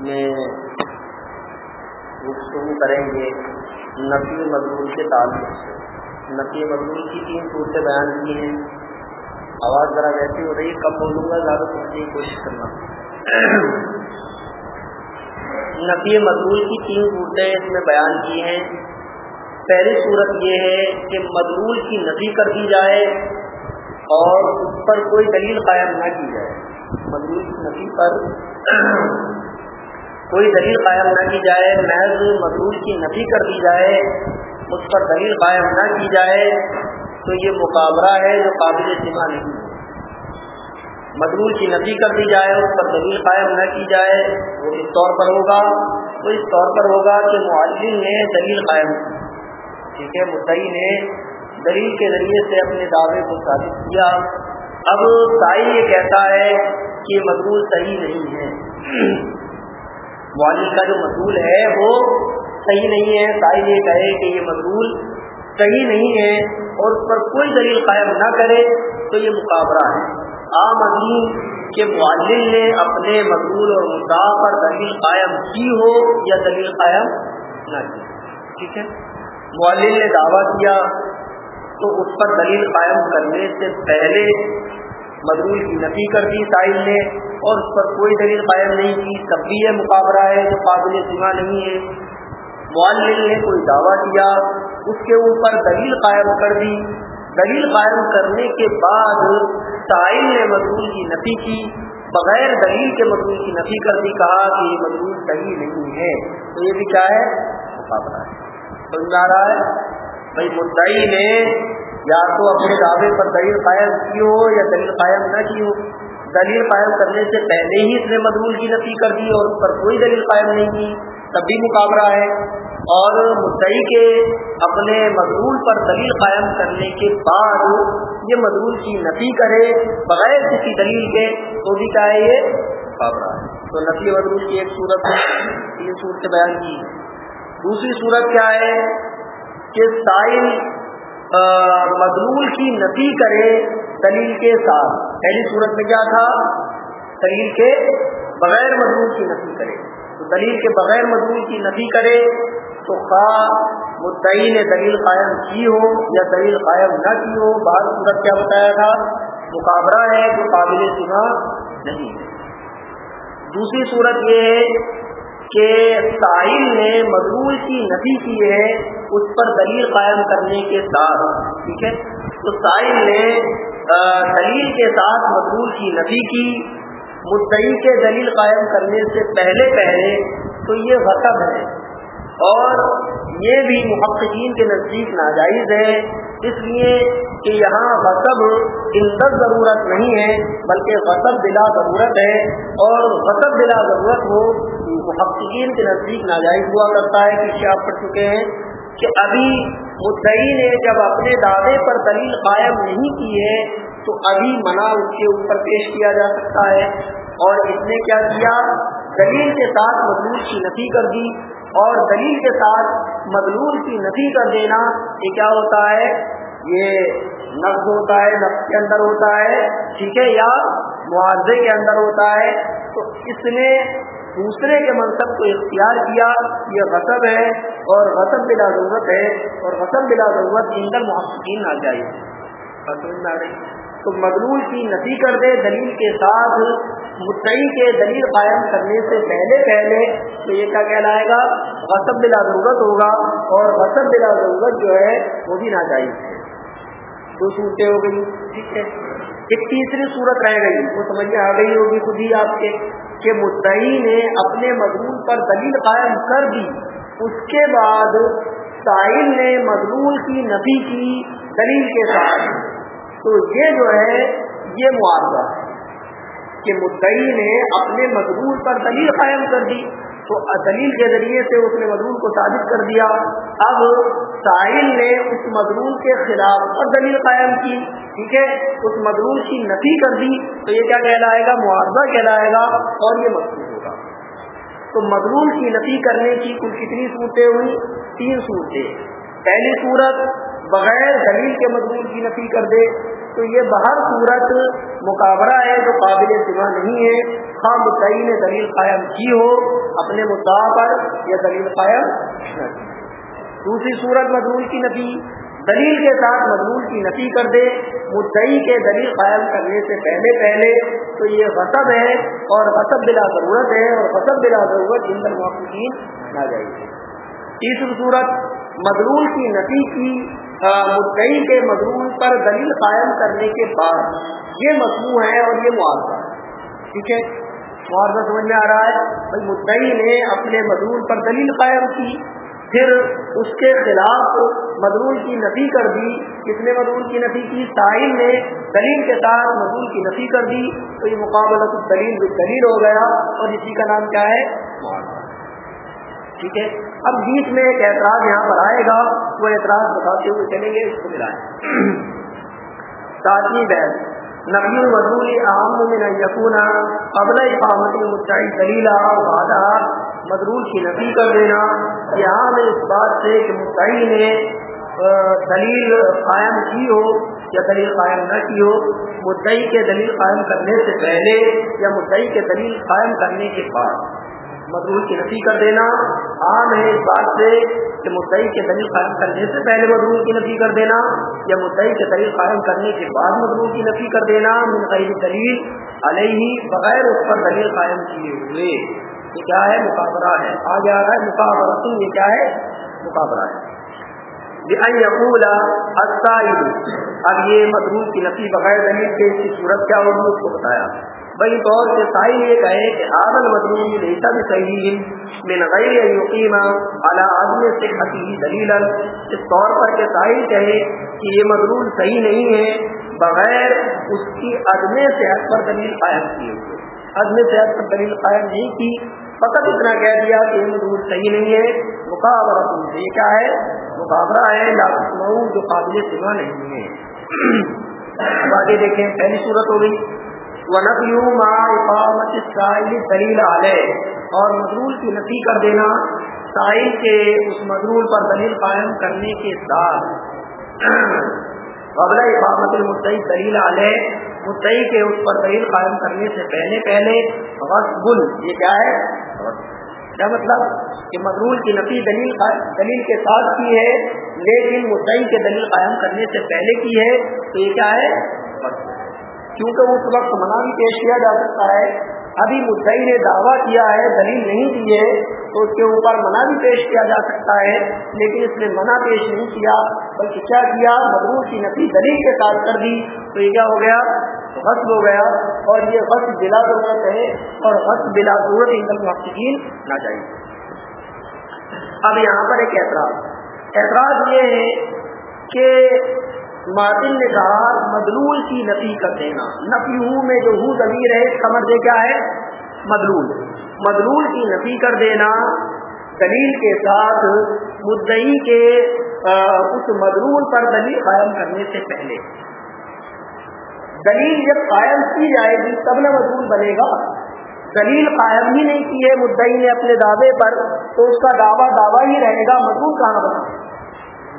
میں گفتگو کریں گے نفی مضمون کے تعلق سے۔ نفی مضمون کی تین صورتیں بیان کی ہیں۔ آواز ذرا ویسی ہو رہی ہے کم بولوں گا؟ زیادہ سمجھنے کی کوشش کرنا۔ نفی مضمون کی تین صورتیں اس میں بیان کی ہیں۔ پہلی صورت یہ ہے کہ مضمول کی نفی کر دی جائے اور اس پر کوئی دلیل قائم نہ کی جائے۔ مضمول کی نفی پر کوئی دلیل قائم نہ کی جائے، محض مضمول کی نفی کر دی جائے، اس پر دلیل قائم نہ کی جائے، تو یہ مقابلہ ہے جو قابل سما نہیں ہے۔ مضمول کی نفی کر دی جائے، اس پر دلیل قائم نہ کی جائے، وہ اس طور پر ہوگا؟ تو اس طور پر ہوگا کہ معلم نے دلیل قائم کی۔ ٹھیک ہے، مدعی نے دلیل کے ذریعے سے اپنے دعوے کو ثابت کیا۔ اب سائی یہ کہتا ہے کہ مضمول صحیح نہیں ہے۔ معلم کا جو مضمول ہے وہ صحیح نہیں ہے سائی یہ کہے کہ یہ مضمول صحیح نہیں ہے اور اس پر کوئی دلیل قائم نہ کرے تو یہ مقابلہ ہے۔ عام عظیم کہ معلم نے اپنے مضمول اور مدعا پر دلیل قائم کی ہو یا دلیل قائم نہ کی۔ ٹھیک ہے؟ معلم نے دعویٰ کیا تو اس پر دلیل قائم کرنے سے پہلے مضمول کی نفی کر دی سائل نے اور اس پر کوئی دلیل قائم نہیں کی۔ تب بھی یہ مقابلہ ہے جو قابل سما نہیں ہے۔ معلم نے کوئی دعویٰ کیا، اس کے اوپر دلیل قائم کر دی۔ دلیل قائم کرنے کے بعد سائل نے مضمون کی نفی کی۔ بغیر دلیل کے مضمون کی نفی کر دی، کہا کہ یہ مضمون صحیح نہیں ہے۔ تو یہ بھی کیا ہے؟ مقابلہ ہے۔ سمجھ آ رہا ہے؟ بھائی مدعی نے یا تو اپنے دعوے پر دلیل قائم کی ہو یا دلیل قائم نہ کی ہو دلیل قائم کرنے سے پہلے ہی اس نے مضمون کی نفی کر دی اور اس پر کوئی دلیل قائم نہیں کی، تب بھی مقابلہ ہے۔ اور مدعی کے اپنے مضمون پر دلیل قائم کرنے کے بعد یہ مضمون کی نفی کرے، بغیر کسی دلیل کے تو بھی کیا ہے یہ؟ مقابلہ ہے۔ تو نفی مضمون کی ایک صورت ہے تین صورت بیان کی۔ دوسری صورت کیا ہے کہ سائل مضمون کی نفی کرے دلیل کے ساتھ۔ پہلی صورت میں کیا تھا؟ دلیل کے بغیر مضمون کی نفی کرے۔ تو دلیل کے بغیر مضمون کی نفی کرے تو خواہ مدعی نے دلیل قائم کی ہو یا دلیل قائم نہ کی ہو بعض صورت کیا بتایا تھا؟ مقابلہ ہے جو قابل سنا نہیں ہے۔ دوسری صورت یہ ہے کہ ساحل نے مضمول کی نفی کی ہے اس پر دلیل قائم کرنے کے ساتھ، ٹھیک ہے؟ تو ساحل نے دلیل کے ساتھ مضمول کی، نفی کی۔ مدعی کے دلیل قائم کرنے سے پہلے پہلے تو یہ غصب ہے۔ اور یہ بھی محققین کے نزدیک ناجائز ہے۔ اس لیے کہ یہاں مطلب غصب اندر ضرورت نہیں ہے، بلکہ غصب بلا ضرورت ہے۔ اور غصب بلا ضرورت ہو محققین کے نزدیک ناجائز ہوا کرتا ہے کہ آپ پڑھ چکے ہیں۔ کہ ابھی مدعی نے جب اپنے دعوے پر دلیل قائم نہیں کی ہے، تو ابھی منع اس کے اوپر پیش کیا جا سکتا ہے۔ اور اس نے کیا کیا؟ دلیل کے ساتھ مضمون کی نفی کر دی۔ اور دلیل کے ساتھ مضمون کی نفی کر دینا یہ کیا ہوتا ہے؟ یہ نفس ہوتا ہے نفس کے اندر ہوتا ہے۔ ٹھیک ہے، یا معاوضے کے اندر ہوتا ہے۔ تو اس نے دوسرے کے منصب کو اختیار کیا۔ یہ غصب ہے۔ اور غصب بلا ضرورت ہے اور غصب بلا ضرورت اندر محققین آ جائے تو مغلول کی نفی کر دے دلیل کے ساتھ مدعی کے دلیل قائم کرنے سے پہلے پہلے تو یہ کیا کہلائے گا؟ غصب بلا ضرورت ہوگا اور غصب بلا ضرورت جو ہے وہ بھی نہ چاہیے دو صورتیں ہو گئی، ٹھیک ہے؟ ایک تیسری صورت رہ گئی، وہ سمجھ میں آ گئی ہوگی خود ہی آپ کے کہ مدعی نے اپنے مضمون پر دلیل قائم کر دی۔ اس کے بعد ساحل نے مضمون کی نفی کی دلیل کے ساتھ۔ تو یہ جو ہے، یہ معاوضہ ہے کہ مدعی نے اپنے مضمون پر دلیل قائم کر دی۔ تو دلیل کے ذریعے سے اس نے مضمون کو ثابت کر دیا۔ اب ساحل نے اس مضمون کے خلاف پر دلیل قائم کی، ٹھیک ہے؟ اس مضمون کی نفی کر دی۔ تو یہ کیا کہلائے گا؟ معاوضہ کہلائے گا اور یہ مضمون۔ تو مضمون کی نفی کرنے کی کل کتنی صورتیں ہوئی تین صورتیں۔ پہلی صورت بغیر دلیل کے مضمون کی نفی کر دے۔ تو یہ بہر صورت مقابلہ ہے جو قابل سما نہیں ہے۔ خواہ مدعی نے دلیل قائم کی ہو، اپنے مدعا پر یا دلیل قائم دوسری صورت مضمول کی نفی۔ دلیل کے ساتھ مضمول کی نفی کر دے، مدعی کے دلیل قائم کرنے سے پہلے پہلے تو یہ غصب ہے اور غصب بلا ضرورت ہے اور غصب بلا ضرورت جن موقع نہ جائے تیسری صورت مضرول کی نفی کی مدعی کے مضرول پر دلیل قائم کرنے کے بعد یہ مصنوع ہے اور یہ معاوضہ ٹھیک ہے؟ معاوضہ سمجھ میں آ رہا ہے۔ بھائی، مدعی نے اپنے مضرول پر دلیل قائم کی۔ پھر اس کے خلاف مضرول کی نفی کر دی کس نے مضرول کی نفی کی ساحل نے دلیل کے ساتھ مضرول کی نفی کر دی، تو یہ مقابلہ دلیل دلیل ہو گیا، اور اسی کا نام کیا ہے؟ ٹھیک ہے۔ اب بیچ میں ایک اعتراض یہاں پر آئے گا، وہ اعتراض بتاتے ہوئے چلیں گے، اس کو ملائیں۔ ساتویں بحث۔ نبی مضمول عام میں یقون قبل اقامت مدعی دلیلا وعدہ۔ مضرول کی نفی کر دینا یہاں میں اس بات سے کہ مدعی نے دلیل قائم کی ہو یا دلیل قائم نہ کی ہو، مدعی کے دلیل قائم کرنے سے پہلے یا مدعی کے دلیل قائم کرنے کے بعد مضرور کی نفی کر دینا۔ ہاں، عام ہے اس بات سے کہ مدعی کے دلیل قائم کرنے سے پہلے مضرور کی نفی کر دینا یا مدعی کے دلیل قائم کرنے کے بعد مضرور کی نفی کر دینا من غیر دلیل، علیہ بغیر اس پر دلیل قائم کیے ہوئے۔ یہ کیا ہے؟ مقابرہ ہے۔ آگے آ رہا ہے مقابرہ۔ یہ کیا ہے؟ مقابرہ ہے۔ اب یہ مضرور کی نفی بغیر دلیل کے اس کی صورت کیا ہوگی، اس کو بتایا۔ بھائی طور سے ساحل یہ کہے کہ آدل مضمون لیسا بھی صحیح من غیر یقین اعلیٰ آدمی سے حقیقی دلیل اس طور پر کہ ساحل کہے کہ یہ مضمون صحیح نہیں ہے۔ بغیر اس کی عدم صحت پر دلیل قائم کیے ہوئے عدم صحت پر دلیل قائم نہیں کی۔ فقط اتنا کہہ دیا کہ یہ مضمون صحیح نہیں ہے۔ مقابلہ یہ کیا ہے؟ مقابلہ ہے لاکھ جو قابل سما نہیں ہے۔ آگے دیکھیں، پہلی صورت ہو گئی۔ دلیل علیہ اور مضرول کی نفی کر دینا سائل کے اس مضرول پر دلیل قائم کرنے کے ساتھ۔ قبل اقامت المدعی دلیل علیہ مدعی کے اس پر دلیل قائم کرنے سے پہلے پہلے غصب یہ کیا ہے؟ کیا مطلب؟ کہ مضرول کی نفی دلیل دلیل کے ساتھ کی ہے، لیکن مدعی کے دلیل قائم کرنے سے پہلے کی ہے، تو یہ کیا ہے؟ کیونکہ اس وقت منع بھی پیش کیا جا سکتا ہے ابھی مدعی نے دعویٰ کیا ہے، دلیل نہیں دی ہے، تو اس کے اوپر منع بھی پیش کیا جا سکتا ہے، لیکن اس نے منع پیش نہیں کیا، بلکہ کیا کیا؟ مضرور کی نفی دلیل کے ساتھ کر دی، تو یہ کیا ہو گیا؟ غصب ہو گیا، اور یہ غصب بلا ضرورت ہے، اور غصب بلا ضرورت ان محققین نہ چاہیے اب یہاں پر ایک اعتراض۔ اعتراض یہ ہے کہ ماتن نے کہا، مدلول کی نفی کر دینا۔ نفی ہوں میں جو ہوں، ضمیر ہے سمجھ کیا ہے؟ مدلول۔ مدلول کی نفی کر دینا، دلیل کے ساتھ مدعی کے اس مدلول پر دلیل قائم کرنے سے پہلے۔ دلیل جب قائم کی جائے گی، تب نہ مضمون بنے گا۔ دلیل قائم ہی نہیں کی ہے، مدعی نے اپنے دعوے پر، تو اس کا دعویٰ دعویٰ ہی رہے گا مضمون کہاں بنا؟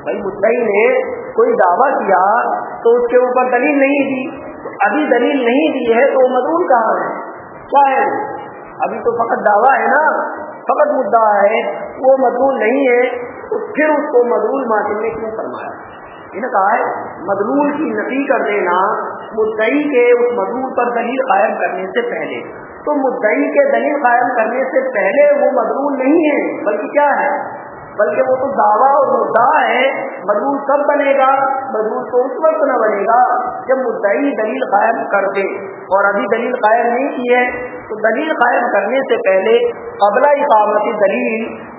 بھائی، مدعی نے کوئی دعویٰ کیا تو اس کے اوپر دلیل نہیں دی۔ ابھی دلیل نہیں دی ہے تو مضمون کہاں ہے؟ کیا ہے۔ ابھی تو فقط دعویٰ ہے نا۔ فقط مدعا ہے۔ وہ مضمون نہیں ہے۔ تو پھر اس کو مضمون ماضی نے کیوں فرمایا؟ انہیں کہا ہے، مضمون کی نفی کر دینا مدعی کے اس مضمون پر دلیل قائم کرنے سے پہلے۔ تو مدعی کے دلیل قائم کرنے سے پہلے وہ مضمون نہیں ہے، بلکہ کیا ہے؟ بلکہ وہ تو دعویٰ اور مدعا ہے مضمون کب بنے گا مضمون تو اس وقت نہ بنے گا جب مدعی دلیل قائم کر دے۔ اور ابھی دلیل قائم نہیں کی ہے، تو دلیل قائم کرنے سے پہلے قبل اقامتی دلیل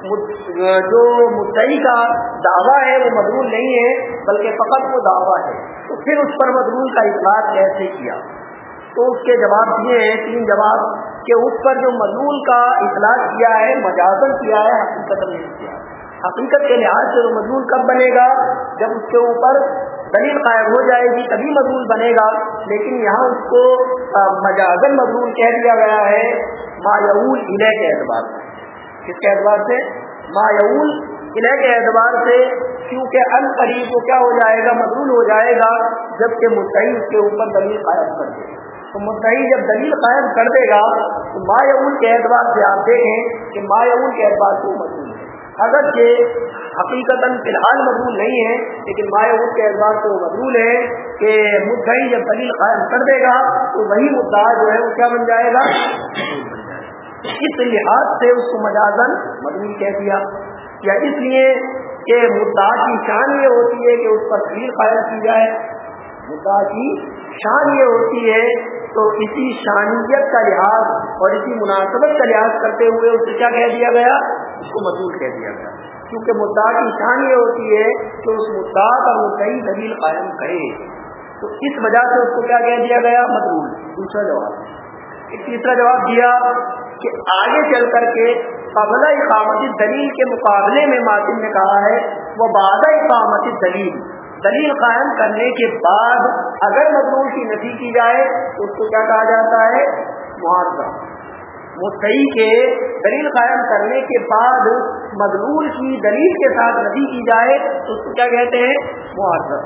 جو مدعی کا دعویٰ ہے، وہ مضمون نہیں ہے، بلکہ فقط وہ دعویٰ ہے۔ تو پھر اس پر مضمون کا اطلاع کیسے کیا؟ تو اس کے جواب دیے ہیں، تین جواب، کہ اس پر جو مضمون کا اطلاع کیا ہے، مجازن کیا ہے حقیقت نہیں کیا۔ حقیقت کے لحاظ سے وہ مضمون کب بنے گا؟ جب اس کے اوپر دلیل قائم ہو جائے گی، تبھی مضمون بنے گا۔ لیکن یہاں اس کو مجازن مضمون کہہ دیا گیا ہے۔ مایول علیہ کے اعتبار سے۔ کس کے اعتبار سے؟ مایول علیہ کے اعتبار سے، کیونکہ ان قریب کو کیا ہو جائے گا؟ مضمون ہو جائے گا، جبکہ مدعی اس کے اوپر دلیل قائم کر دے تو مدعی جب دلیل قائم کر دے گا، تو مایون کے اعتبار سے آپ دیکھیں کہ مایون کے اعتبار سے مضمون اگرچہ حقیقت فی الحال مضمون نہیں ہے، لیکن مایون کے اعتبار سے وہ مضمون ہے کہ مدعی جب دلیل قائم کر دے گا، تو وہی مدعا جو ہے وہ کیا بن جائے گا؟ اس لحاظ سے اس کو مجازن مضمون کہہ دیا۔ یا اس لیے کہ مدعا کی شان یہ ہوتی ہے کہ اس پر دلیل قائم کی جائے۔ مدعا کی شان یہ ہوتی ہے تو اسی شانیت کا لحاظ اور اسی مناسبت کا لحاظ کرتے ہوئے اسے کیا کہہ دیا گیا؟ اس کو مضبوط کہہ دیا گیا۔ کیونکہ مدعا کی شان یہ ہوتی ہے کہ اس مدعا پر وہ کئی دلیل قائم کرے۔ تو اس وجہ سے اس کو کیا کہہ دیا گیا؟ مضبول دوسرا جواب۔ تیسرا جواب دیا کہ آگے چل کر کے قبل اقامتی دلیل کے مقابلے میں ماتم نے کہا ہے، وہ بادہ اقامتی دلیل دلیل قائم کرنے کے بعد اگر مضمون کی نفی کی جائے تو اس کو کیا کہا جاتا ہے؟ معاوضہ مستعی کے دلیل قائم کرنے کے بعد مضمون کی دلیل کے ساتھ نفی کی جائے تو اس کو کیا کہتے ہیں؟ معاوضہ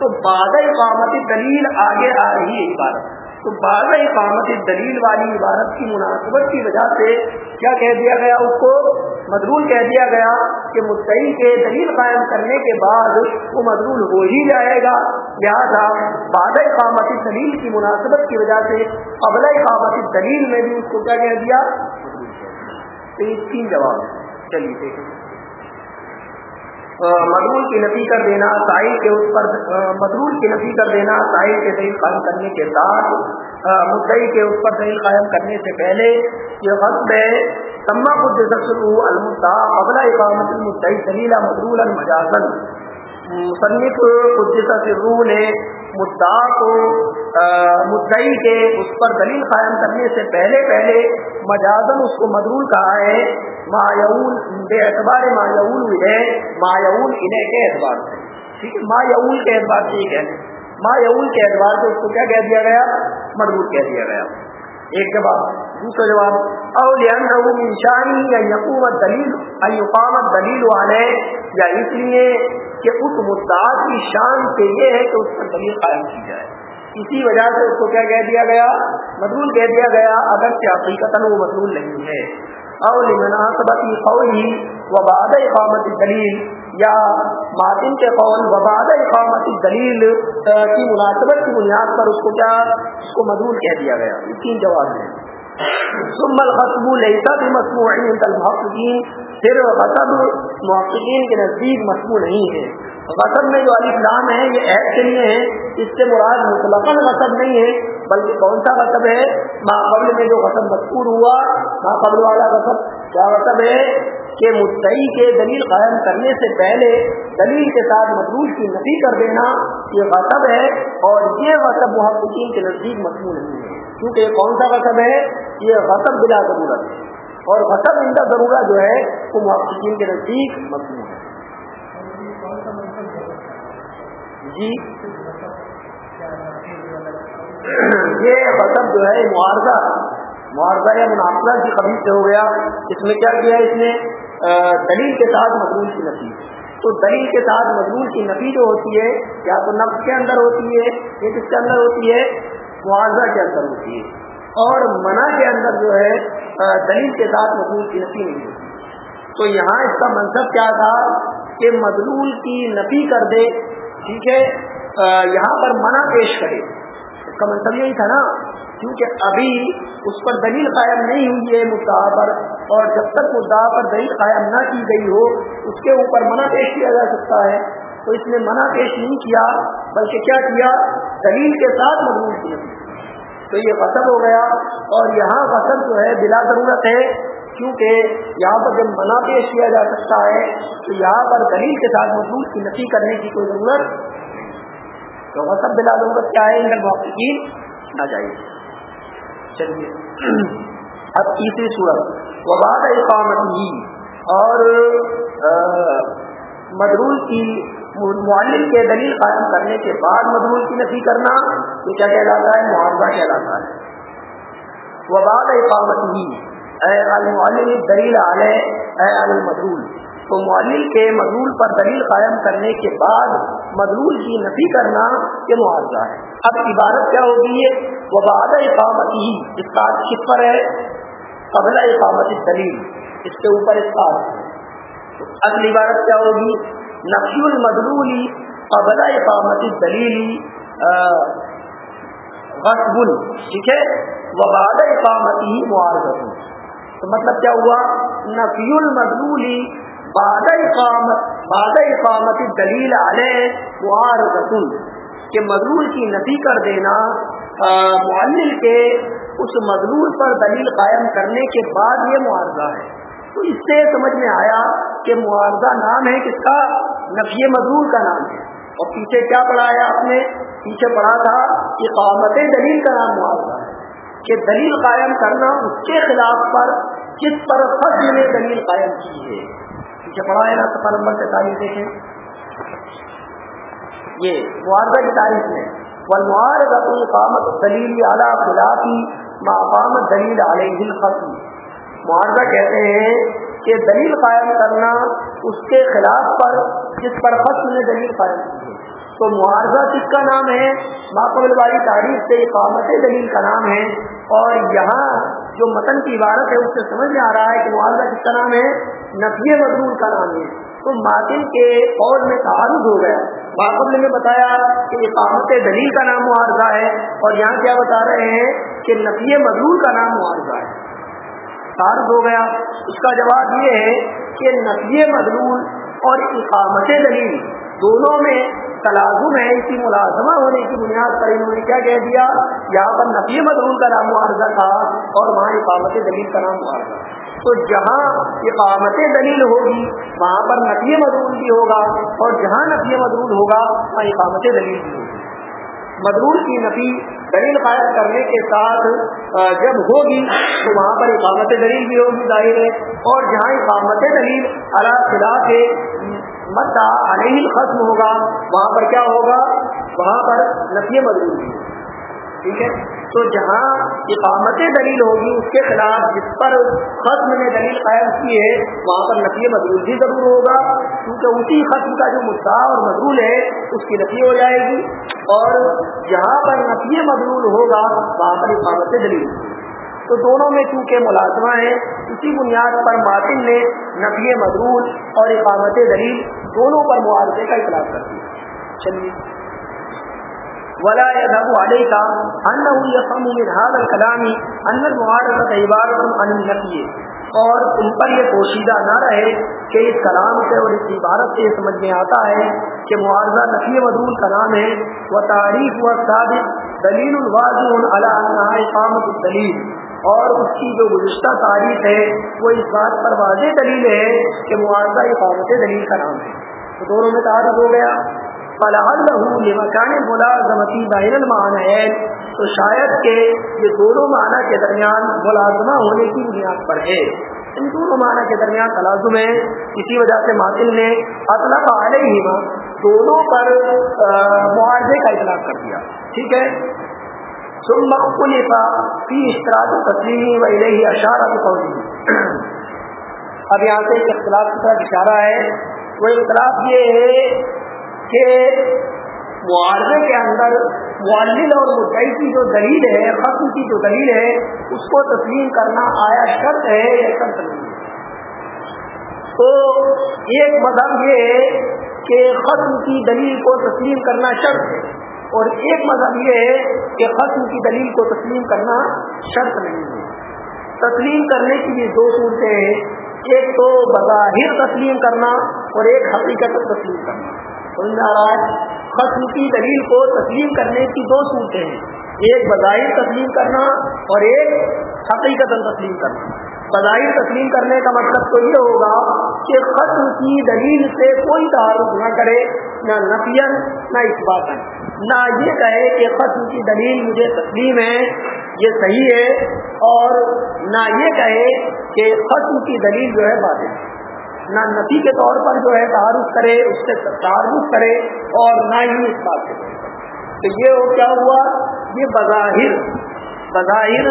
تو بادل اقامتی دلیل آگے آ رہی ہے عبارت تو بعض اقامت دلیل والی عبارت کی مناسبت کی وجہ سے کیا کہہ دیا گیا؟ اس کو مدرول کہہ دیا گیا کہ مستعی کے دلیل قائم کرنے کے بعد وہ مدرول ہو ہی جائے گا۔ لہٰذا بعض اقامت دلیل کی مناسبت کی وجہ سے قبل اقامت دلیل میں بھی اس کو کیا کہہ دیا؟ تو یہ تین جواب چلیے دیکھیں۔ مدرول کی نفی کر دینا، ساحل کے اس پر مدرول کی نفی کر دینا، ساحل کے دلیل قائم کرنے کے ساتھ مدعی کے اس پر دلیل قائم کرنے سے پہلے یہ وقت ہے، تما خود المدا قبل اقامت المدعی دلیل مدرول المجازن مصنف قدس روح نے مدعا کو مدعی کے اس پر دلیل قائم کرنے سے پہلے پہلے مجازن اس کو مدرول کہا ہے مایول بے اعتبار مایول ہے مایول انہیں کے اعتبار سے۔ ٹھیک ہے مایول کے اعتبار سے ہے کہنے مایول کے اعتبار سے اس کو کیا کہہ دیا گیا؟ مدرول کہہ دیا گیا۔ ایک جواب۔ دوسرا جواب، او انشانی دلیل ایقامت دلیل والے یا اس لیے کہ اس مدعا کی شان سے یہ ہے کہ اس پر دلیل قائم کی جائے۔ اسی وجہ سے اس کو کیا کہہ دیا گیا؟ مدرول کہہ دیا گیا، اگر کیا حقیقت وہ مدرول نہیں ہے۔ او لمناسبت قولی وبعد اقامت دلیل یا ماتن کے قول وباد اقامت دلیل کی مناسبت، کی بنیاد پر اس کو کیا، اس کو مدول کہہ دیا گیا۔ یہ تین جواب ہیں۔ ثم الخطب لیسا بھی عند المحققین پھر غصب محققین کے نزدیک مصنوع نہیں ہے۔ غصب میں جو علی لام ہے، یہ عید کے لیے ہے۔ اس سے مراد مطلق غصب نہیں ہے۔ بلکہ کون سا غصب ہے؟ ماں قبل میں جو غصب مذکور ہوا ماں قبل والا غصب کیا غصب ہے؟ کہ مدعی کے دلیل قائم کرنے سے پہلے دلیل کے ساتھ مقبول کی نفی کر دینا یہ غصب ہے اور یہ غصب محققین کے نزدیک مقبول نہیں ہے۔ کیونکہ یہ کون سا غصب ہے؟ یہ غصب بلا ضرورت ہے۔ اور غصب ان کا ضرورت جو ہے، وہ محققین کے نزدیک مقبول ہے۔ جی؟ یہ غصب جو ہے معارضہ معارضہ یا مناسبہ کی قبل سے ہو گیا۔ اس میں کیا کیا اس نے دلیل کے ساتھ مضمون کی نفی۔ تو دلیل کے ساتھ مضمون کی نفی جو ہوتی ہے، یا تو نفس کے اندر ہوتی ہے، یا کس کے اندر ہوتی ہے؟ معاوضہ کے اندر ہوتی ہے۔ اور منع کے اندر جو ہے دلیل کے ساتھ مضمون کی نفی نہیں ہوتی۔ تو یہاں اس کا منصب کیا تھا؟ کہ مضمون کی نفی کر دے، ٹھیک ہے؟ یہاں پر منع پیش کرے۔ اس کا منصب یہی تھا نا، کیونکہ ابھی اس پر دلیل قائم نہیں ہوئی ہے مدعا پر، اور جب تک مدعا پر دلیل قائم نہ کی گئی ہو، اس کے اوپر منع پیش کیا جا سکتا ہے۔ تو اس نے منع پیش نہیں کیا، بلکہ کیا کیا؟ دلیل کے ساتھ مضمون کیا۔ تو یہ قسم ہو گیا، اور یہاں قسم جو ہے بلا ضرورت ہے، کیونکہ یہاں پر جب منع پیش کیا جا سکتا ہے، تو یہاں پر دلیل کے ساتھ مضمون کی نفی کرنے کی کوئی ضرورت تو قسم بلا ضرورت کیا ہے ان موقعین نہ جائے۔ چلیے۔ اب تیسری صورت۔ وباد اقامت ہی اور مدرول کی معلم کے دلیل قائم کرنے کے بعد مدرول کی نفی کرنا، یہ کیا کہلاتا ہے؟ معاوضہ کہلاتا ہے۔ وباد اقامت ہی اے المعلم دلیل علیہ، اے المدرول تو معلم کے مدرول پر دلیل قائم کرنے کے بعد مدلول کی نفی کرنا یہ معاوضہ ہے۔ اب عبارت کیا ہوگی وہ باد اقامت ہی، اس کا کس پر ہے؟ قبل اقامت دلیل، اس کے اوپر اس کا اگلی عبارت کیا ہوگی؟ نفی المدلولی قبل اقامت دلیل غصب، ٹھیک ہے؟ وہ باد اقامت ہی معاوضہ۔ تو مطلب کیا ہوا؟ نفی المدلولی بعد اقامت بعد اقامت دلیل علیہ معارض کہ مضرور کی نفی کر دینا معلل کے اس مضرور پر دلیل قائم کرنے کے بعد یہ معارضہ ہے۔ تو اس سے سمجھ میں آیا کہ معارضہ نام ہے کس کا؟ نفی مضرور کا نام ہے۔ اور پیچھے کیا پڑھایا آپ نے؟ پیچھے پڑھا تھا کہ قامت دلیل کا نام معارضہ ہے۔ کہ دلیل قائم کرنا اس کے خلاف پر جس پر فضل نے دلیل قائم کی ہے۔ پیچھے پڑھا ہے نا سفر نمبر تینتالیس دیکھیں۔ یہ معاوضہ کی تاریخ میں والمعارضہ قامت دلیل اعلیٰ خلافی مقام دلیل علیہ الخصم معارضہ کہتے ہیں کہ دلیل قائم کرنا اس کے خلاف پر، جس پر خصم نے دلیل قائم کی ہے۔ تو معارضہ کس کا نام ہے؟ ماقبل والی تاریخ سے اقامت دلیل کا نام ہے۔ اور یہاں جو متن کی عبارت ہے، اس سے سمجھ میں آ رہا ہے کہ معارضہ کس کا نام ہے؟ نفی مضمون کا نام ہے۔ تو ماتن کے فوج میں تعارض ہو گیا۔ باقبل نے بتایا کہ اقامت دلیل کا نام معارضہ ہے اور یہاں کیا بتا رہے ہیں کہ نفی مضمون کا نام معارضہ ہے۔ تعارض ہو گیا۔ اس کا جواب یہ ہے کہ نفی مضمون اور اقامت دلیل دونوں میں تلازم ہے۔ اسی ملازمہ ہونے کی بنیاد پر انہوں نے کیا کہہ دیا؟ یہاں پر نفی مضمون کا نام معارضہ تھا اور وہاں اقامت دلیل کا نام معارضہ تو جہاں اقامت دلیل ہوگی، وہاں پر نفی مضرول بھی ہوگا اور جہاں نفی مضرول ہوگا، وہاں اقامت دلیل بھی ہوگی۔ مضرور کی نفی دلیل قائم کرنے کے ساتھ جب ہوگی تو وہاں پر اقامت دلیل بھی ہوگی ظاہر ہے۔ اور جہاں اقامت دلیل اللہ خلاف مدہ علیہ ختم ہوگا، وہاں پر کیا ہوگا؟ وہاں پر نفی مضرور بھی ٹھیک ہے؟ تو جہاں اقامت دلیل ہوگی، اس کے خلاف جس پر ختم نے دلیل قائم کی ہے، وہاں پر نفی مضرول بھی ضرور ہوگا، کیونکہ اسی ختم کا جو مدعا اور مضرول ہے، اس کی نفی ہو جائے گی اور جہاں پر نفی مضرول ہوگا، وہاں پر اقامت دلیل تو دونوں میں چونکہ ملازمہ ہے اسی بنیاد پر ماتن نے نفی مضرول اور اقامت دلیل دونوں پر معاوضے کا اطلاع کر دیا۔ چلیے۔ ولا يذهب عليك انه يفهم من هذا الكلام ان المعارضه عباره عن النفي. اور تم پر یہ پوشیدہ نہ رہے کہ اس کلام سے اور اس عبارت سے یہ سمجھ میں آتا ہے کہ معارضہ نفی مدول کا نام ہے وہ تعریف و ثابت دلیل الواضح علی اقامت الدلیل. اور اس کی جو گزشتہ تعریف ہے، وہ اس بات پر واضح دلیل ہے کہ معارضہ اقامت دلیل کا نام ہے. تو دونوں میں تعارف ہو گیا۔ مکان ملازمتی بین المعنی ہے تو شاید کہ یہ دونوں معنی کے درمیان ملازمہ ہونے کی بنیاد پر ہے۔ ان دونوں معنی کے درمیان تلازم ہے، اسی وجہ سے ماتل نے اطلاق علیہ دونوں پر معاوضے کا اطلاق کر دیا۔ ٹھیک ہے؟ ثم اختلف فی اشتراط تسلیمی و الیہ اشارہ قولی۔ اب یہاں سے ایک اختلاف کی طرف اشارہ ہے۔ وہ اختلاف یہ ہے کہ معاوضے کے اندر معلل اور مدعی کی جو دلیل ہے، ختم کی جو دلیل ہے، اس کو تسلیم کرنا آیا شرط ہے یا شرط نہیں تو ایک مذہب یہ ہے کہ ختم کی دلیل کو تسلیم کرنا شرط ہے اور ایک مذہب یہ ہے کہ ختم کی دلیل کو تسلیم کرنا شرط نہیں ہے۔ تسلیم کرنے کی بھی دو صورتیں ہیں۔ ایک تو بظاہر تسلیم کرنا اور ایک حقیقت تسلیم کرنا۔ ختم کی دلیل کو تسلیم کرنے کی دو صورتیں ہیں۔ ایک بظاہر تسلیم کرنا اور ایک حقیقت تسلیم کرنا۔ بظاہر تسلیم کرنے کا مطلب تو یہ ہوگا کہ ختم کی دلیل سے کوئی تعارف نہ کرے، نہ نفین نہ اس بات نہ یہ کہے کہ ختم کی دلیل مجھے تسلیم ہے، یہ صحیح ہے، اور نہ یہ کہے کہ ختم کی دلیل جو ہے بات ہے۔ نہ نفی کے طور پر جو ہے تعارف کرے، اس سے تعارف کرے اور نہ ہی اس بات سے تو یہ کیا ہوا؟ یہ بظاہر بظاہر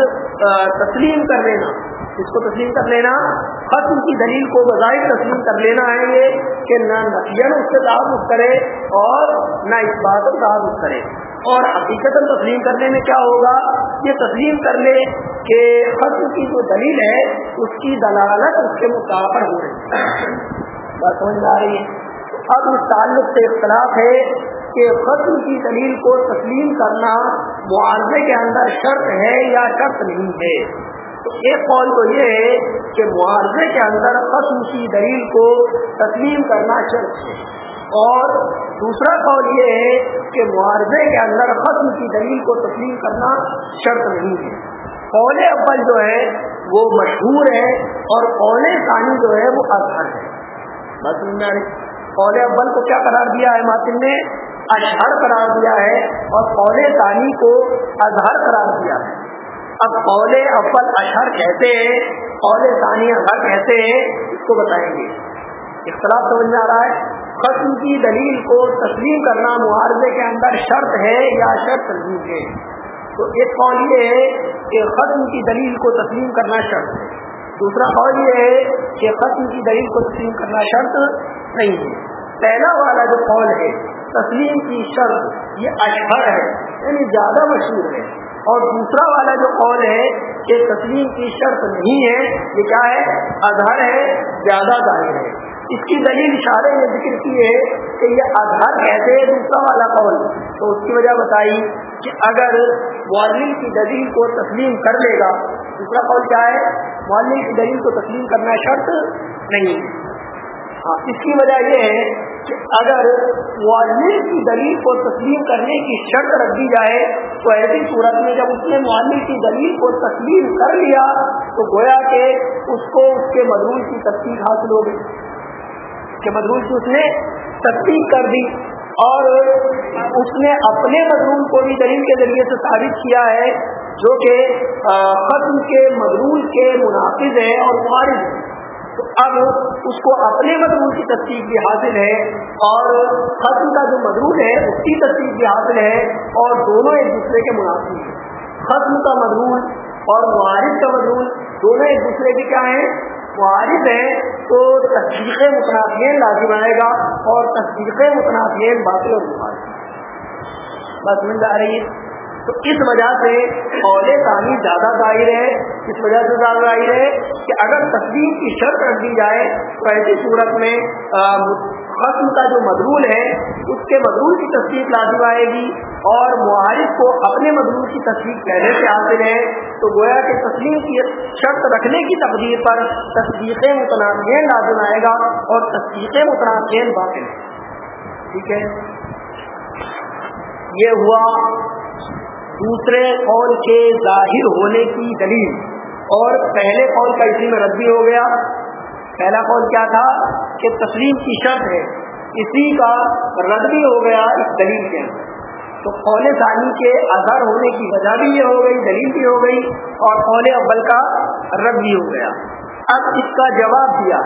تسلیم کر لینا۔ اس کو تسلیم کر لینا؟ ختم کی دلیل کو بظاہر تسلیم کر لینا ہے یہ کہ نہ نفین اس سے تعارف کرے اور نہ اس بات کا تعارف کرے۔ اور حقیقت تسلیم کرنے میں کیا ہوگا؟ یہ تسلیم کر لے کہ ختم کی جو دلیل ہے، اس کی دلالت اس کے مقابر ہو رہی ہے۔ بات سمجھ آ رہی ہے؟ اب اس تعلق سے اختلاف ہے کہ ختم کی دلیل کو تسلیم کرنا معاوضے کے اندر شرط ہے یا شرط نہیں ہے۔ ایک قول تو یہ ہے کہ معاوضے کے اندر ختم کی دلیل کو تسلیم کرنا شرط ہے۔ اور دوسرا قول یہ ہے کہ معاوضے کے اندر ختم کی دلیل کو تسلیم کرنا شرط نہیں ہے۔ قول اول جو ہے وہ مشہور ہے اور قول ثانی جو ہے وہ اظہر ہے۔ بس قول اول کو کیا قرار دیا ہے ماتن نے؟ اشہر قرار دیا ہے اور قول ثانی کو اظہر قرار دیا ہے۔ اب قول اول اشہر کہتے ہیں قول ثانی اظہر کہتے ہیں اس کو بتائیں گے۔ اختلاف سمجھ میں آ رہا ہے؟ ختم کی دلیل کو تسلیم کرنا معاوضے کے اندر شرط ہے یا شرط نہیں ہے؟ تو ایک قول یہ ہے کہ ختم کی دلیل کو تسلیم کرنا شرط ہے۔ دوسرا قول یہ ہے کہ ختم کی دلیل کو تسلیم کرنا شرط نہیں ہے۔ پہلا والا جو قول ہے، تسلیم کی شرط، یہ اشہر ہے یعنی زیادہ مشہور ہے۔ اور دوسرا والا جو قول ہے کہ تسلیم کی شرط نہیں ہے، یہ کیا ہے؟ اظہر ہے، زیادہ ظاہر ہے۔ اس کی دلیل اشارے میں ذکر کی ہے کہ یہ اظہر کہتے ہیں دوسرا والا قول؟ تو اس کی وجہ بتائی کہ اگر معلم کی دلیل کو تسلیم کر لے گا، دوسرا قول کیا ہے؟ معلم کی دلیل کو تسلیم کرنا شرط نہیں۔ ہاں اس کی وجہ یہ ہے کہ اگر معلم کی دلیل کو تسلیم کرنے کی شرط رکھ دی جائے، تو ایسی صورت میں جب اس نے معلم کی دلیل کو تسلیم کر لیا، تو گویا کہ اس کو اس کے مدرول کی تصدیق حاصل ہو گئی۔ کہ مدرول کی اس نے تصدیق کر دی اور اس نے اپنے مضرول کو بھی دلیل کے ذریعے سے ثابت کیا ہے جو کہ ختم کے مضرول کے منافذ ہے اور معارض ہے۔ تو اب اس کو اپنے مضمون کی تصدیق بھی حاصل ہے اور ختم کا جو مضمون ہے، اس کی تصدیق بھی حاصل ہے اور دونوں ایک دوسرے کے مناسب ہیں۔ ختم کا مضمون اور معارف کا مضمون دونوں ایک دوسرے کے کیا ہیں؟ معارف ہے تو تصدیق متنافین لازم آئے گا اور تصدیق متنافین باطل اور بس مل جا رہی۔ ہے تو اس وجہ سے قول ثانی زیادہ ظاہر ہے۔ اس وجہ سے زیادہ ظاہر ہے کہ اگر تصدیق کی شرط رکھ دی جائے تو ایسی صورت میں ختم کا جو مضرول ہے، اس کے مضرول کی تصدیق لازم آئے گی اور معارف کو اپنے مضرول کی تصدیق پہلے سے حاصل ہے۔ تو گویا کہ تصویر کی شرط رکھنے کی تقدیر پر تصدیق متنازع لازم آئے گا اور تصدیق متنازع باقی ٹھیک ہے؟ یہ ہوا دوسرے قول کے ظاہر ہونے کی دلیل۔ اور پہلے قول کا اسی میں ردی ہو گیا۔ پہلا قول کیا تھا کہ تسلیم کی شرط ہے، اسی کا رد بھی ہو گیا اس دلیل کے۔ اندر تو قول ثانی کے اظہر ہونے کی وجہ بھی یہ ہو گئی، دلیل بھی ہو گئی اور قول اول کا رد بھی ہو گیا۔ اب اس کا جواب دیا۔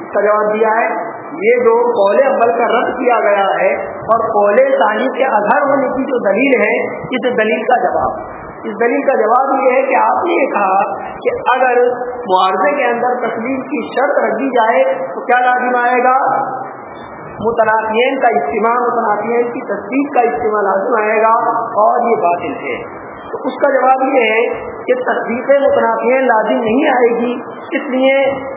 اس کا جواب دیا ہے، یہ جو قول اول کا رد کیا گیا ہے اور قول ثانی کے اظہر ہونے کی جو دلیل ہے، اس دلیل کا جواب۔ اس دلیل کا جواب یہ ہے کہ آپ نے یہ کہا کہ اگر معاوضے کے اندر تسلیم کی شرط رکھ دی جائے تو کیا لازم آئے گا؟ متنافین کا اجتماع متنافین کی تصدیق کا اجتماع لازم آئے گا اور یہ باطل ہے۔ تو اس کا جواب یہ ہے کہ تصدیق متنافین لازم نہیں آئے گی، اس لیے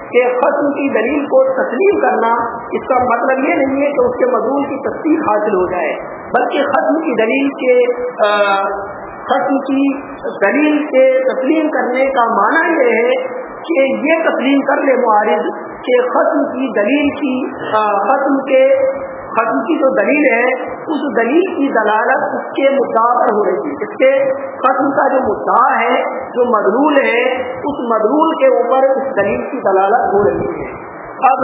کہ ختم کی دلیل کو تسلیم کرنا، اس کا مطلب یہ نہیں ہے کہ اس کے مضمون کی تصدیق حاصل ہو جائے، بلکہ ختم کی دلیل کے ختم کی دلیل کے تسلیم کرنے کا معنی یہ ہے کہ یہ تسلیم کر لے معارض کہ ختم کی دلیل کی ختم کے، ختم کی جو دلیل ہے، اس دلیل کی دلالت اس کے مدعا پر ہو رہی ہے اس کے ختم کا جو مدعا ہے، جو مدرول ہے، اس مدرول کے اوپر اس دلیل کی دلالت ہو رہی ہے۔ اب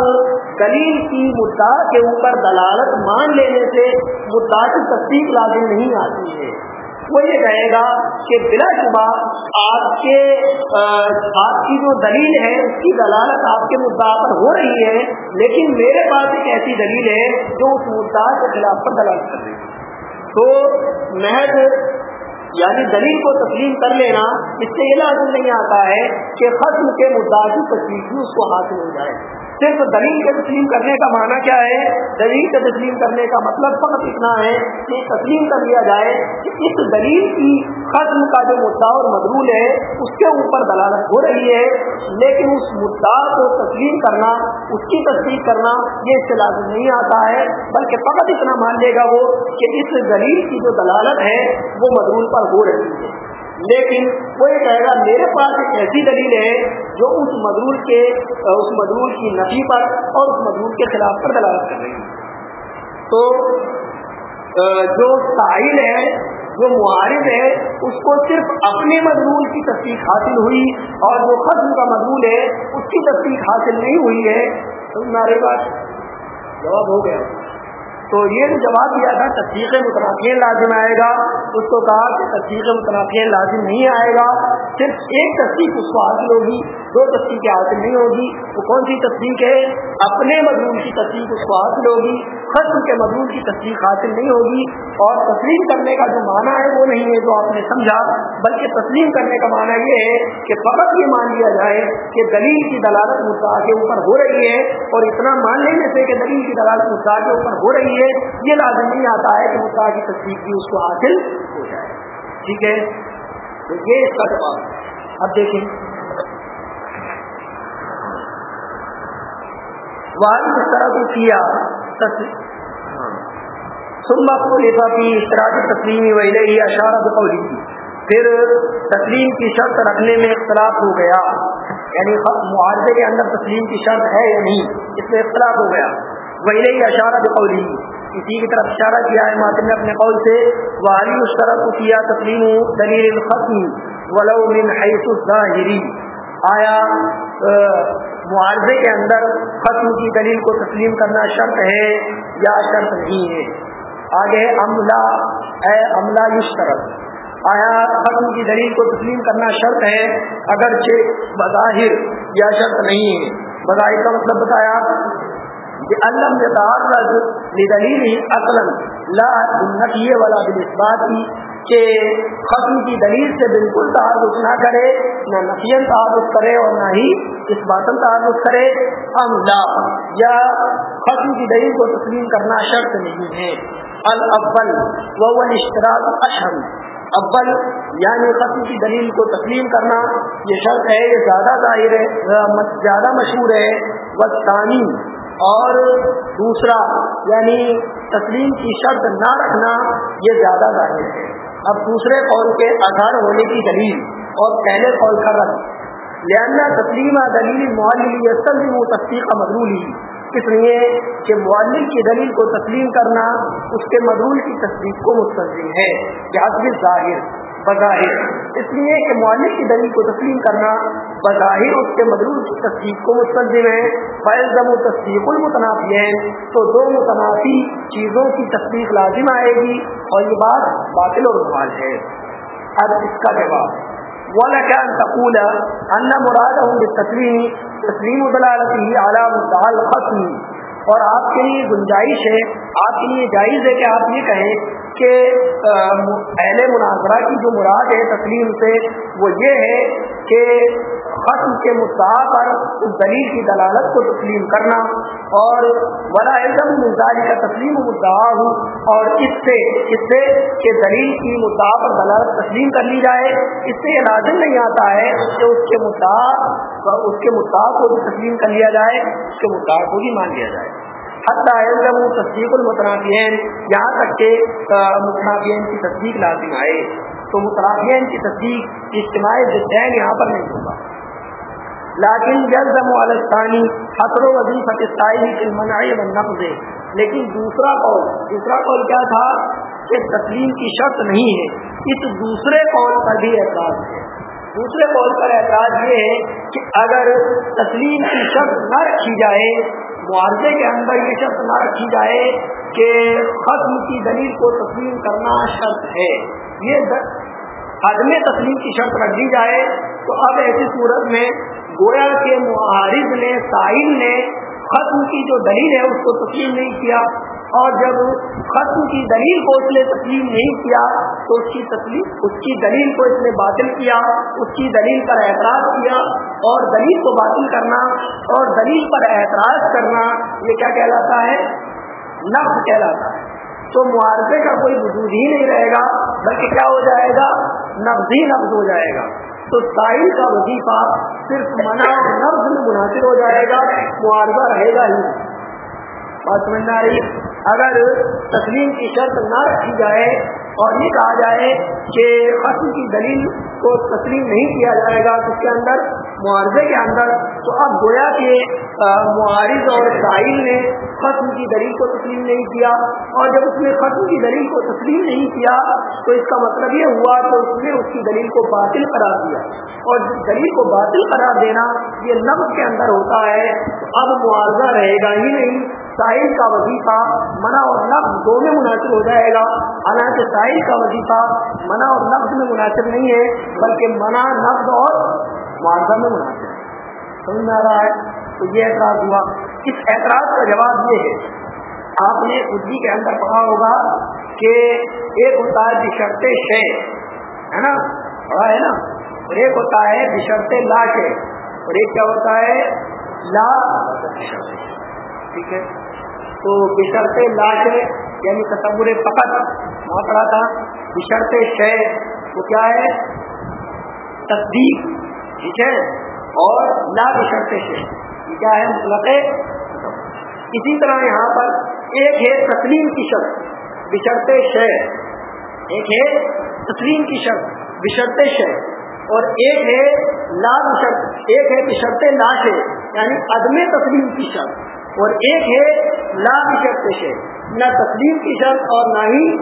دلیل کی مدعا کے اوپر دلالت مان لینے سے مدعا کی تصدیق لازم نہیں آتی ہے۔ وہ یہ کہے گا کہ بلا شبہ آپ کے آپ کی جو دلیل ہے، اس کی دلالت آپ کے مدعا پر ہو رہی ہے، لیکن میرے پاس ایک ایسی دلیل ہے جو اس مدعا کے خلاف پر دلالت کر رہی ہے۔ تو محض یعنی دلیل کو تسلیم کر لینا، اس سے یہ لازم نہیں آتا ہے کہ ختم کے مدعا کی تصویر بھی اس کو حاصل ہو جائے۔ صرف دلیل کے تسلیم کرنے کا معنی کیا ہے؟ دلیل کے تسلیم کرنے کا مطلب فقط اتنا ہے کہ تسلیم کر لیا جائے کہ اس دلیل کی ختم کا جو مدعا اور مدرول ہے، اس کے اوپر دلالت ہو رہی ہے۔ لیکن اس مدعا کو تسلیم کرنا، اس کی تصدیق کرنا، یہ اس سے لازم نہیں آتا ہے۔ بلکہ فقط اتنا مان لے گا وہ کہ اس دلیل کی جو دلالت ہے، وہ مدرول پر ہو رہی ہے۔ لیکن وہ یہ کہے گا میرے پاس ایک ایسی دلیل ہے جو اس مدرول کے، اس مدرول کی نفی پر اور اس مدرول کے خلاف پر دلالت کر رہی ہے۔ تو جو ساحل ہے، جو معارض ہے، اس کو صرف اپنے مضمون کی تصدیق حاصل ہوئی اور جو ختم کا مضمون ہے، اس کی تصدیق حاصل نہیں ہوئی ہے۔ تو ہمارے پاس جواب ہو گیا۔ تو یہ جو جواب دیا تھا، تصدیق متنافین لازم آئے گا۔ اس کو کہا کہ تصدیق متنافین لازم نہیں آئے گا۔ صرف ایک تصدیق اس کو حاصل ہوگی، دو تصدیق حاصل نہیں ہوگی۔ وہ کون سی تصدیق ہے؟ اپنے مضمون کی تصدیق اس کو حاصل ہوگی۔ ختم کے مضمون کی تصدیق حاصل نہیں ہوگی اور تسلیم کرنے کا جو معنی ہے وہ نہیں ہے جو آپ نے سمجھا، بلکہ تسلیم کرنے کا معنی یہ ہے کہ فقط یہ مان لیا جائے کہ دلیل کی دلالت مدعا کے اوپر ہو رہی ہے اور اتنا مان لینے سے کہ دلیل کی دلالت مدعا کے اوپر ہو رہی ہے، یہ لازم نہیں آتا ہے کہ مدعا کی تصدیق بھی اس کو حاصل ہو جائے۔ ٹھیک ہے؟ تو یہ اس کا جواب اب دیکھیں۔ وہاں اس طرح کو کیا۔ سما کو لفافی اشتراک تسلیمی وہی اشارہ بقولی پھر تسلیم کی شرط رکھنے میں اختلاف ہو گیا۔ یعنی معاوضے کے اندر تسلیم کی شرط ہے یا نہیں، اس میں اختلاف ہو گیا۔ وہی اشارہ بقولی اسی کی طرف اشارہ کیا ہے ماتم نے اپنے قول سے۔ وہی اس طرح کو کیا تسلیم دلیل الختم ولو من حیث الظاہری آیا معاوضے کے اندر ختم کی دلیل کو تسلیم کرنا شرط ہے یا شرط نہیں ہے۔ آگے عملہ ہے عملہ اس طرف۔ آیا ختم کی دلیل کو تسلیم کرنا شرط ہے؟ اگرچہ بظاہر یا شرط نہیں ہے۔ بظاہر کا مطلب بتایا۔ علم دلیل اصلم لا نفی والا بات کی کہ ختم کی دلیل سے بالکل تعارف نہ کرے، نہ نفین تعارف کرے اور نہ ہی اس باطن تعارف کرے۔ ہم لا، یا ختم کی دلیل کو تسلیم کرنا شرط نہیں ہے۔ الاول وہ اشتراک اشہم اول یعنی ختم کی دلیل کو تسلیم کرنا، یہ شرط ہے، یہ زیادہ ظاہر ہے، زیادہ مشہور ہے۔ وہ اور دوسرا یعنی تسلیم کی شرط نہ رکھنا، یہ زیادہ ظاہر ہے۔ اب دوسرے قول کے آدھار ہونے کی دلیل اور پہلے قول کا رد۔ لہنا تسلیم دلیل معلی تسلیم و تصدیق مدرولی اس لیے کہ معلم کی دلیل کو تسلیم کرنا اس کے مدرول کی تصدیق کو مستلزم ہے۔ جہاز ظاہر، بظاہر۔ اس لیے کہ معلم کی دلیل کو تسلیم کرنا بظاہر اس کے مدرول کی تصدیق کو مستلزم ہے۔ فیضم و تصدیق المتنافی تو دو متنافی چیزوں کی تصدیق لازم آئے گی۔ اور یہ بات باطل و رحال ہے۔ اب اس کا جواب۔ والا کیا تقول ان مراد ہوں تسلیم تسلیم دلالتی اعلیٰ مدعال ختم اور آپ کے لیے گنجائش ہے، آپ کے لیے جائز ہے کہ آپ یہ کہیں کہ اہل مناظرہ کی جو مراد ہے تسلیم سے، وہ یہ ہے کہ ختم کے مدعا پر اس دلیل کی دلالت کو تسلیم کرنا اور ولا علم مزاج کا تسلیم مدعا ہوں اور اس سے اس سے کہ دلیل کی مدعا پر دلالت تسلیم کر لی جائے۔ اس سے یہ لازم نہیں آتا ہے کہ اس کے مدعا، اس کے مدعا کو بھی تسلیم کر لیا جائے، اس کے مدعا کو بھی مان لیا جائے۔ حتیٰ علم تصدیق المتنافین یہاں تک کہ متنافین کی تصدیق لازم آئے۔ تو متنافین کی تصدیق اجتماعی جدین یہاں پر نہیں ہوگا۔ لیکن جلزم والستانی حسر و وظیفت المنعی والنقض لیکن دوسرا قول دوسرا قول کیا تھا؟ کہ تسلیم کی شرط نہیں ہے۔ اس دوسرے قول پر بھی اعتراض ہے۔ دوسرے قول پر اعتراض یہ ہے کہ اگر تسلیم کی شرط نہ رکھی جائے، معاوضے کے اندر یہ شرط نہ رکھی جائے کہ ختم کی دلیل کو تسلیم کرنا شرط ہے۔ یہ عدم تسلیم کی شرط رکھ دی جائے، تو اب ایسی صورت میں گویا کے معارض نے ساحل نے ختم کی جو دلیل ہے، اس کو تسلیم نہیں کیا۔ اور جب ختم کی دلیل کو اس نے تسلیم نہیں کیا، تو اس کی تسلیم، اس کی دلیل کو اس نے باطل کیا، اس کی دلیل پر اعتراض کیا۔ اور دلیل کو باطل کرنا اور دلیل پر اعتراض کرنا، یہ کیا کہلاتا ہے؟ نفس کہلاتا ہے۔ تو معاوضے کا کوئی وجود ہی نہیں رہے گا، بلکہ کیا ہو جائے گا؟ نبز ہی نفز ہو جائے گا۔ تو ساحل کا وظیفہ صرف منع نبز میں منحصر ہو جائے گا معاوضہ رہے گا ہی۔ بات سمجھ میں آ رہی اگر تسلیم کی شرط نہ رکھی جائے اور یہ کہا جائے کہ ختم کی دلیل کو تسلیم نہیں کیا جائے گا اس کے اندر؟ معاوضے کے اندر۔ تو اب گویا کہ معارض اور ساحل نے ختم کی دلیل کو تسلیم نہیں کیا اور جب اس نے ختم کی دلیل کو تسلیم نہیں کیا تو اس کا مطلب یہ ہوا کہ اس نے اس کی دلیل کو باطل قرار دیا۔ اور دلیل کو باطل قرار دینا یہ نفس کے اندر ہوتا ہے۔ تو اب معاوضہ رہے گا ہی نہیں۔ ساحل کا وظیفہ منع اور نفس دو میں مناسب ہو جائے گا۔ حالانکہ ساحل کا وظیفہ منع اور نفس میں مناسب نہیں ہے، بلکہ منع نفس اور معاوضہ میں مناسب ہے۔ سمجھ میں آ رہا ہے؟ تو یہ اعتراض ہوا۔ اس اعتراض کا جواب یہ ہے، آپ نے اردو کے اندر پڑھا ہوگا کہ ایک ہوتا ہے بشرط شے، ہے نا؟ پڑھا ہے نا؟ اور ایک ہوتا ہے بشرط لا کے اور ایک کیا ہوتا ہے؟ لا ٹھیک ہے۔ تو بشرط لاش یعنی تصور فقط وہاں پڑا تھا۔ بشرط شے، وہ کیا ہے؟ تصدیق، ٹھیک ہے؟ اور لا بشرط شے۔ یہ کیا ہے؟ مطلب اسی طرح یہاں پر ایک ہے تسلیم کی شرط بشرط شے۔ ایک ہے تسلیم کی شرط بشرط شے۔ اور ایک ہے لا بشرط، ایک ہے بشرط لاش یعنی عدم تسلیم کی شرط۔ اور ایک ہے لا کی شرط سے نہ تسلیم کی شرط اور نہ ہی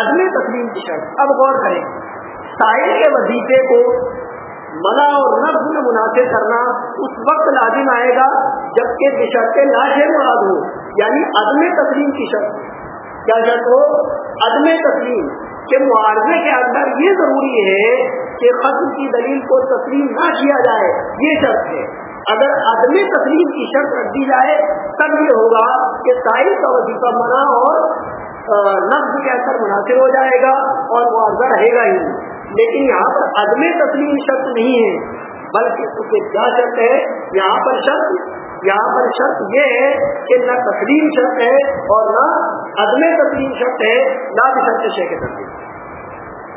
عدم تسلیم کی شرط۔ اب غور کریں ساحل کے وظیفے کو منع اور نفز میں مناسب کرنا اس وقت لازم آئے گا جبکہ بشرط لاش مراد ہو یعنی عدم تسلیم کی شرط۔ کیا شرط ہو؟ عدم تسلیم۔ کے معاوضے کے اندر یہ ضروری ہے کہ ختم کی دلیل کو تسلیم نہ کیا جائے، یہ شرط ہے۔ اگر عدم تسلیم کی شرط رکھ دی جائے، تب یہ ہوگا کہ سائل کا وظیفہ منع اور نفز کے اثر مناسب ہو جائے گا اور معاوضہ رہے گا ہی۔ لیکن یہاں پر عدم تسلیم شرط نہیں ہے، بلکہ اس کے کیا شرط ہے؟ یہاں پر شرط، یہاں پر شرط یہ ہے کہ نہ تسلیم شرط ہے اور نہ عدم تسلیم شرط ہے، نہ بھی شرط شے کے تسلیم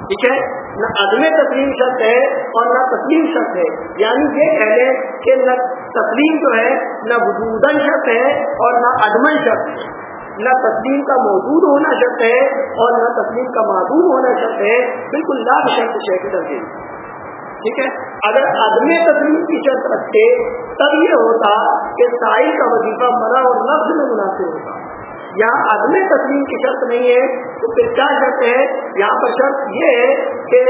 ٹھیک ہے؟ نہ عدم تسلیم شرط ہے اور نہ تسلیم شرط ہے۔ یعنی یہ کہہ لیں کہ نہ تسلیم جو ہے، نہ وجودن شرط ہے اور نہ عدمن شرط ہے۔ نہ تسلیم کا موجود ہونا شرط ہے اور نہ تسلیم کا معدوم ہونا شرط ہے۔ بالکل لاکھ شرط شے کے تسلیم ٹھیک ہے؟ اگر عدم تسلیم کی شرط رکھتے، تب یہ ہوتا کہ سائی کا وظیفہ مرا اور لفظ میں مناسب ہوتا۔ یہاں عدم تسلیم کی شرط نہیں ہے، تو پھر کیا شرط ہے؟ یہاں پر شرط یہ ہے کہ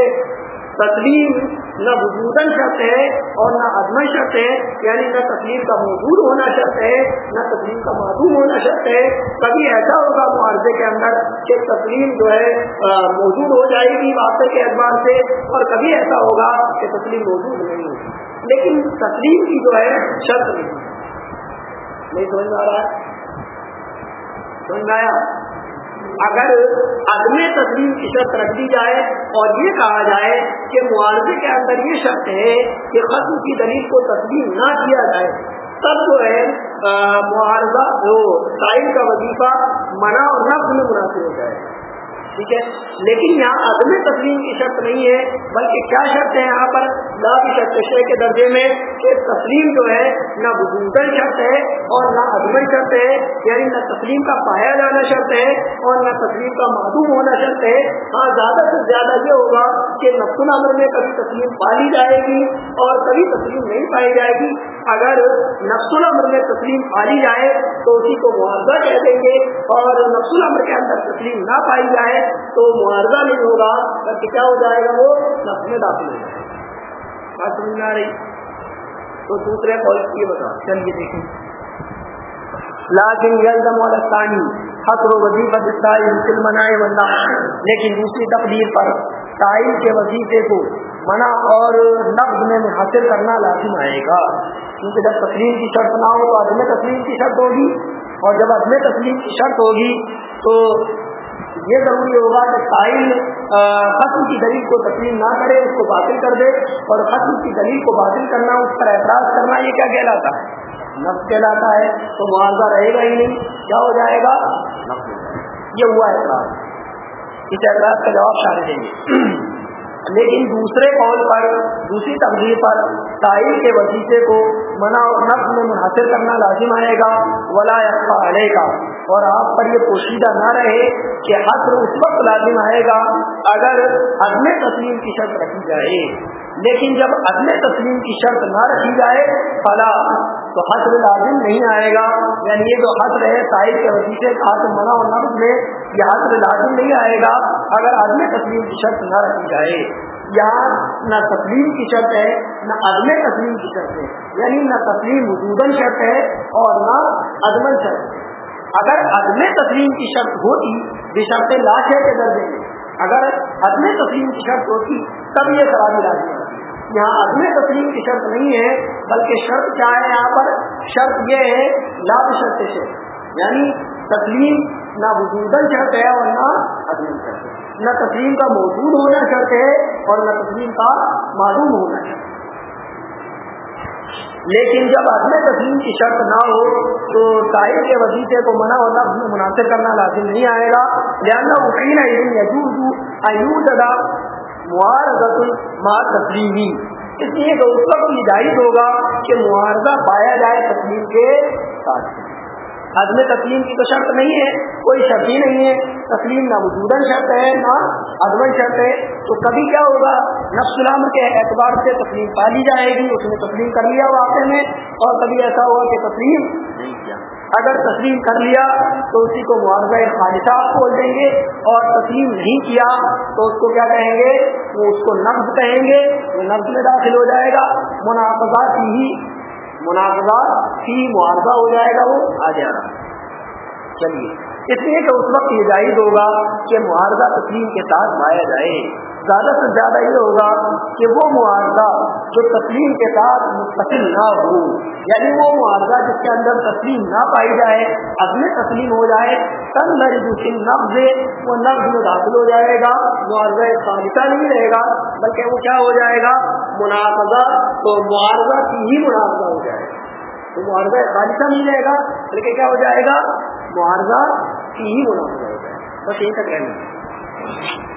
تسلیم نہ وجودن شرط ہے اور نہ عدم شرط ہے یعنی نہ تسلیم کا موجود ہونا شرط ہے، نہ تسلیم کا معدوم ہونا شرط ہے۔ کبھی ایسا ہوگا معاوضے کے اندر کہ تسلیم جو ہے موجود ہو جائے گی واقعے کے اعتبار سے، اور کبھی ایسا ہوگا کہ تسلیم موجود نہیں ہوگی۔ لیکن تسلیم کی جو ہے، شرط نہیں۔ نہیں سمجھ میں آ رہا ہے؟ سمجھایا؟ اگر عدم تسلیم کی شرط رکھ دی جائے اور یہ کہا جائے کہ معاوضے کے اندر یہ شرط ہے کہ ختم کی دلیل کو تسلیم نہ کیا جائے، تب جو ہے معارضہ جو سائل کا وظیفہ منع اور نفس میں مناسب ہو جائے۔ ٹھیک ہے؟ لیکن یہاں عدم تسلیم کی شرط نہیں ہے، بلکہ کیا شرط ہے یہاں پر؟ لا کی شرط شے کے درجے میں کہ تسلیم جو ہے نہ وجودن شرط ہے اور نہ عدم شرط ہے یعنی نہ تسلیم کا پایا جانا شرط ہے اور نہ تسلیم کا معدوم ہونا شرط ہے۔ ہاں زیادہ سے زیادہ یہ ہوگا کہ نفس العمر میں کبھی تسلیم پالی جائے گی اور کبھی تسلیم نہیں پائی جائے گی۔ اگر نفس العمر میں تسلیم پالی جائے تو اسی کو معاوضہ کہہ دیں گے اور نفس العمر کے اندر تسلیم نہ پائی جائے تو معارضہ نہیں ہوگا، بلکہ کیا ہو جائے گا؟ وہ نفس میں داخل ہو جائے گا۔ بات سمجھ میں آ رہی؟ تو دوسرے قول یہ بتا چلیے دیکھیں۔ لاکن یلزم والثانی حسر وظیفہ سائل منائے بندہ لیکن دوسری تقدیر پر سائل کے وظیفے کو منع اور نقد میں حاصل کرنا لازم آئے گا۔ کیونکہ جب تسلیم کی شرط نہ ہو تو عدم تسلیم کی شرط ہوگی۔ اور جب عدم تسلیم کی شرط ہوگی تو یہ ضروری ہوگا کہ سائل ختم کی دلیل کو تسلیم نہ کرے، اس کو باطل کر دے۔ اور ختم کی دلیل کو باطل کرنا، اس پر اعتراض کرنا، یہ کیا کہلاتا ہے؟ نفس کہلاتا ہے۔ تو معاوضہ رہے گا ہی نہیں۔ کیا ہو جائے گا؟ یہ ہوا اعتراض۔ اس اعتراض کا جواب شامل دیں گے لیکن دوسرے قول پر، دوسری تقدیر پر تائل کے وسیطے کو منع اور نفس میں منحصر کرنا لازم آئے گا، ولا علیہ گا اور آپ پر یہ پوشیدہ نہ رہے کہ حسر اس وقت لازم آئے گا اگر عدم تسلیم کی شرط رکھی جائے۔ لیکن جب عدم تسلیم کی شرط نہ رکھی جائے، فلا، تو حسر لازم نہیں آئے گا۔ یعنی یہ جو حسر ہے سائل کے وسیطے کا منع اور نفس میں یہ حسر لازم نہیں آئے گا اگر عدم تسلیم کی شرط نہ رکھی جائے یہاں نہ تسلیم کی شرط ہے، نہ عدم تسلیم کی شرط ہے۔ یعنی نہ تسلیم وجودن شرط ہے اور نہ عدمن شرط ہے۔ اگر عدم تسلیم کی شرط ہوتی، بے شرط لاش ہے کے درجے میں۔ اگر عدم تسلیم کی شرط ہوتی، تب یہ سواری لازم ہوتی۔ یہاں عدم تسلیم کی شرط نہیں ہے، بلکہ شرط کیا ہے یہاں پر؟ شرط یہ ہے لاپ شرط سے یعنی تسلیم نہ وجودن شرط ہے اور نہ عدم شرط ہے نہ تسلیم کا موجود ہونا شرط ہے اور نہ تسلیم کا معلوم ہونا شرط ہے لیکن جب عدم تسلیم کی شرط نہ ہو تو طاہر کے وظیفے کو منع اور نفس میں مناسب کرنا لازم نہیں آئے گا۔ لہٰذا وکیل ایوز معارضت ما تسلیمی۔ اس لیے کہ اس وقت بھی جائز ہوگا کہ معارضہ پایا جائے تسلیم کے ساتھ۔ عدم تسلیم کی تو شرط نہیں ہے، کوئی شرط ہی نہیں ہے۔ تسلیم نہ وجودن شرط ہے، نہ عدم شرط ہے۔ تو کبھی کیا ہوگا؟ نفس العمر کے اعتبار سے تسلیم پا لی جائے گی، اس نے تسلیم کر لیا واقع میں۔ اور کبھی ایسا ہوا کہ تسلیم نہیں کیا۔ اگر تسلیم کر لیا تو اسی کو معاوضہ خالصہ بول دیں گے۔ اور تسلیم نہیں کیا تو اس کو کیا کہیں گے؟ وہ اس کو نفز کہیں گے، وہ نفز میں داخل ہو جائے گا۔ منافذات کی ہی مناسبات فی معاوضہ ہو جائے گا وہ؟ آ جائے گا۔ چلیے، اس لیے کہ اس وقت یہ جائز ہوگا کہ معاوضہ تسلیم کے ساتھ لایا جائے۔ زیادہ سے زیادہ یہ ہوگا کہ وہ معاوضہ جو تسلیم کے ساتھ مستقل نہ ہو یعنی وہ معاوضہ جس کے اندر تسلیم نہ پائی جائے عدم تسلیم ہو جائے تب میری نفز وہ نفز میں داخل ہو جائے گا، معاوضہ خالصہ نہیں رہے گا، بلکہ وہ کیا ہو جائے گا؟ منافذہ تو معاوضہ کی ہی منافذہ ہو جائے گا۔ تو معاوضہ خالصہ نہیں رہے گا، بلکہ کیا ہو جائے گا؟ معاوضہ کی ہی منافذہ ہو جائے گا۔ بس یہی تک کہنا